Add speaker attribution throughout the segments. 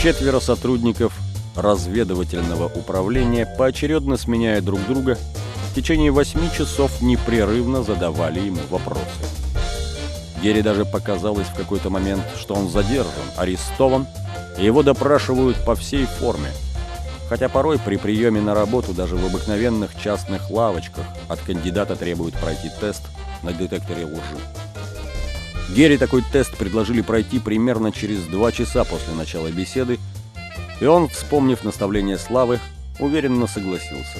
Speaker 1: Четверо сотрудников разведывательного управления, поочередно сменяя друг друга, в течение восьми часов непрерывно задавали ему вопросы. Гере даже показалось в какой-то момент, что он задержан, арестован, и его допрашивают по всей форме. Хотя порой при приеме на работу даже в обыкновенных частных лавочках от кандидата требуют пройти тест на детекторе лжи. Гере такой тест предложили пройти примерно через два часа после начала беседы, и он, вспомнив наставление Славы, уверенно согласился.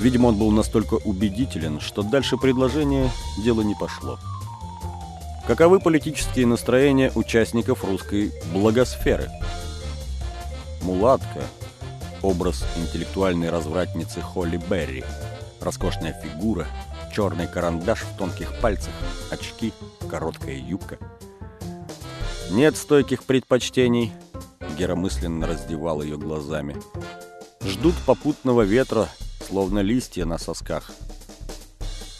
Speaker 1: Видимо, он был настолько убедителен, что дальше предложения дело не пошло. Каковы политические настроения участников русской благосферы? Мулатка, образ интеллектуальной развратницы Холли Берри, роскошная фигура, черный карандаш в тонких пальцах, очки, короткая юбка. Нет стойких предпочтений, Гера мысленно раздевал ее глазами. Ждут попутного ветра, словно листья на сосках.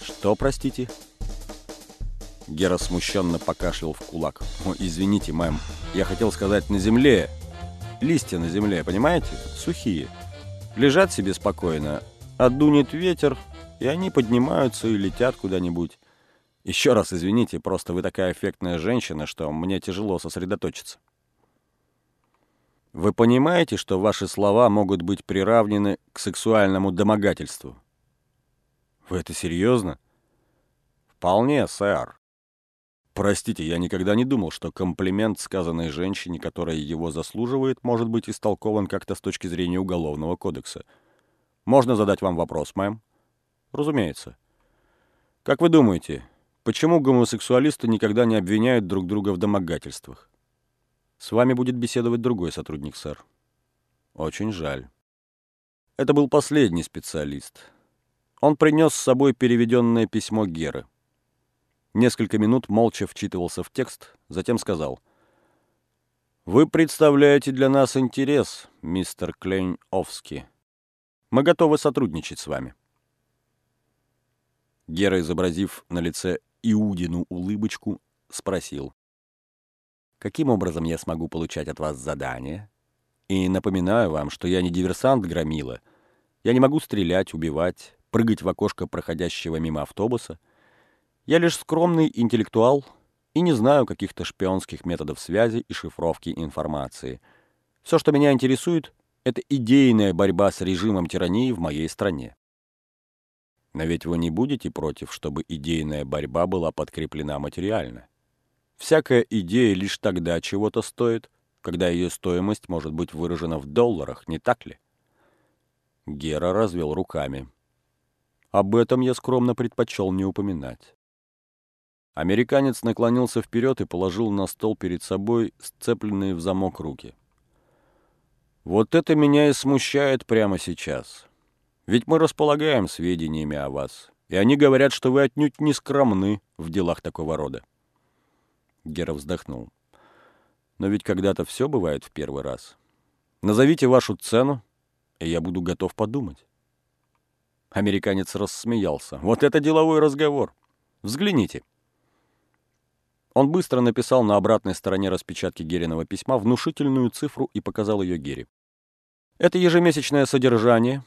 Speaker 1: Что, простите? Гера смущенно покашлял в кулак. «О, извините, мэм, я хотел сказать на земле. Листья на земле, понимаете? Сухие. Лежат себе спокойно, отдунет ветер, и они поднимаются и летят куда-нибудь. Еще раз извините, просто вы такая эффектная женщина, что мне тяжело сосредоточиться». Вы понимаете, что ваши слова могут быть приравнены к сексуальному домогательству? Вы это серьезно? Вполне, сэр. Простите, я никогда не думал, что комплимент, сказанной женщине, которая его заслуживает, может быть истолкован как-то с точки зрения Уголовного кодекса. Можно задать вам вопрос, мэм? Разумеется. Как вы думаете, почему гомосексуалисты никогда не обвиняют друг друга в домогательствах? С вами будет беседовать другой сотрудник, сэр. Очень жаль. Это был последний специалист. Он принес с собой переведенное письмо Геры. Несколько минут молча вчитывался в текст, затем сказал. «Вы представляете для нас интерес, мистер Клейн-Овски. Мы готовы сотрудничать с вами». Гера, изобразив на лице Иудину улыбочку, спросил. «Каким образом я смогу получать от вас задания? И напоминаю вам, что я не диверсант Громила. Я не могу стрелять, убивать, прыгать в окошко проходящего мимо автобуса — я лишь скромный интеллектуал и не знаю каких-то шпионских методов связи и шифровки информации. Все, что меня интересует, это идейная борьба с режимом тирании в моей стране. Но ведь вы не будете против, чтобы идейная борьба была подкреплена материально. Всякая идея лишь тогда чего-то стоит, когда ее стоимость может быть выражена в долларах, не так ли? Гера развел руками. Об этом я скромно предпочел не упоминать. Американец наклонился вперед и положил на стол перед собой сцепленные в замок руки. «Вот это меня и смущает прямо сейчас. Ведь мы располагаем сведениями о вас, и они говорят, что вы отнюдь не скромны в делах такого рода». Гера вздохнул. «Но ведь когда-то все бывает в первый раз. Назовите вашу цену, и я буду готов подумать». Американец рассмеялся. «Вот это деловой разговор! Взгляните!» Он быстро написал на обратной стороне распечатки Гериного письма внушительную цифру и показал ее Гере. Это ежемесячное содержание.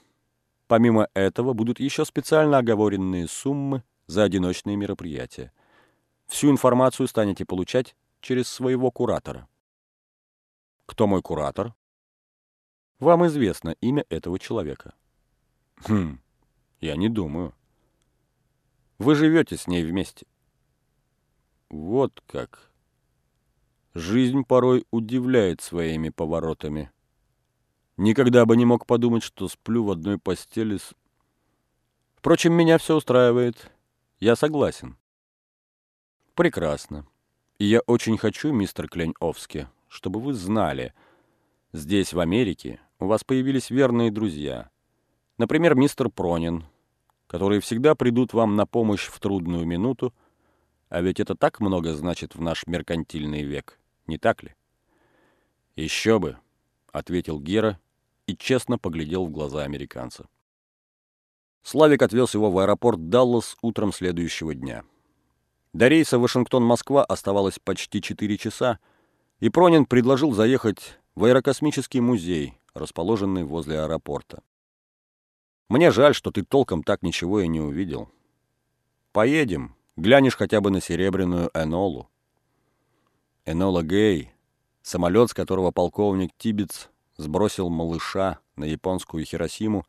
Speaker 1: Помимо этого будут еще специально оговоренные суммы за одиночные мероприятия. Всю информацию станете получать через своего куратора. Кто мой куратор? Вам известно имя этого человека. Хм, я не думаю. Вы живете с ней вместе. Вот как. Жизнь порой удивляет своими поворотами. Никогда бы не мог подумать, что сплю в одной постели с... Впрочем, меня все устраивает. Я согласен. Прекрасно. И я очень хочу, мистер Клень-Овски, чтобы вы знали, здесь, в Америке, у вас появились верные друзья. Например, мистер Пронин, которые всегда придут вам на помощь в трудную минуту, а ведь это так много значит в наш меркантильный век, не так ли? «Еще бы», — ответил Гера и честно поглядел в глаза американца. Славик отвез его в аэропорт Даллас утром следующего дня. До рейса Вашингтон-Москва оставалось почти 4 часа, и Пронин предложил заехать в аэрокосмический музей, расположенный возле аэропорта. Мне жаль, что ты толком так ничего и не увидел. Поедем, глянешь хотя бы на серебряную Энолу. Энола Гей, самолет, с которого полковник Тибец сбросил малыша на японскую Хиросиму,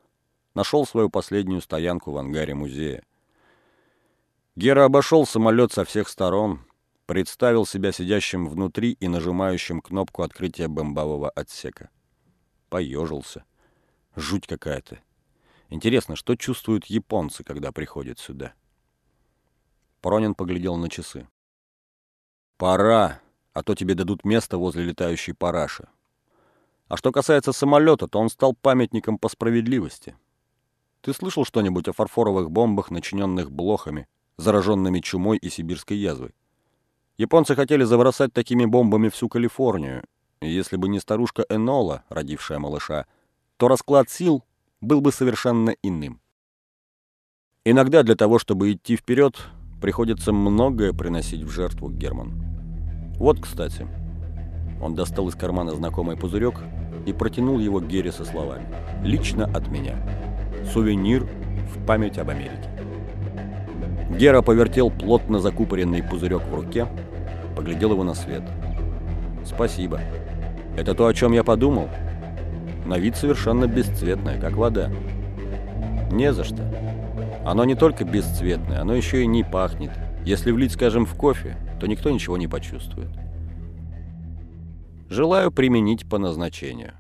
Speaker 1: нашел свою последнюю стоянку в ангаре музея. Гера обошел самолет со всех сторон, представил себя сидящим внутри и нажимающим кнопку открытия бомбового отсека. Поежился. Жуть какая-то. Интересно, что чувствуют японцы, когда приходят сюда? Пронин поглядел на часы. «Пора, а то тебе дадут место возле летающей параши. А что касается самолета, то он стал памятником по справедливости. Ты слышал что-нибудь о фарфоровых бомбах, начиненных блохами, зараженными чумой и сибирской язвой? Японцы хотели забросать такими бомбами всю Калифорнию, и если бы не старушка Энола, родившая малыша, то расклад сил был бы совершенно иным. Иногда для того, чтобы идти вперед, приходится многое приносить в жертву, Герман. Вот, кстати. Он достал из кармана знакомый пузырек и протянул его Гере со словами. «Лично от меня. Сувенир в память об Америке». Гера повертел плотно закупоренный пузырек в руке, поглядел его на свет. «Спасибо. Это то, о чем я подумал. На вид совершенно бесцветное, как вода». «Не за что. Оно не только бесцветное, оно еще и не пахнет. Если влить, скажем, в кофе, то никто ничего не почувствует». Желаю применить по назначению.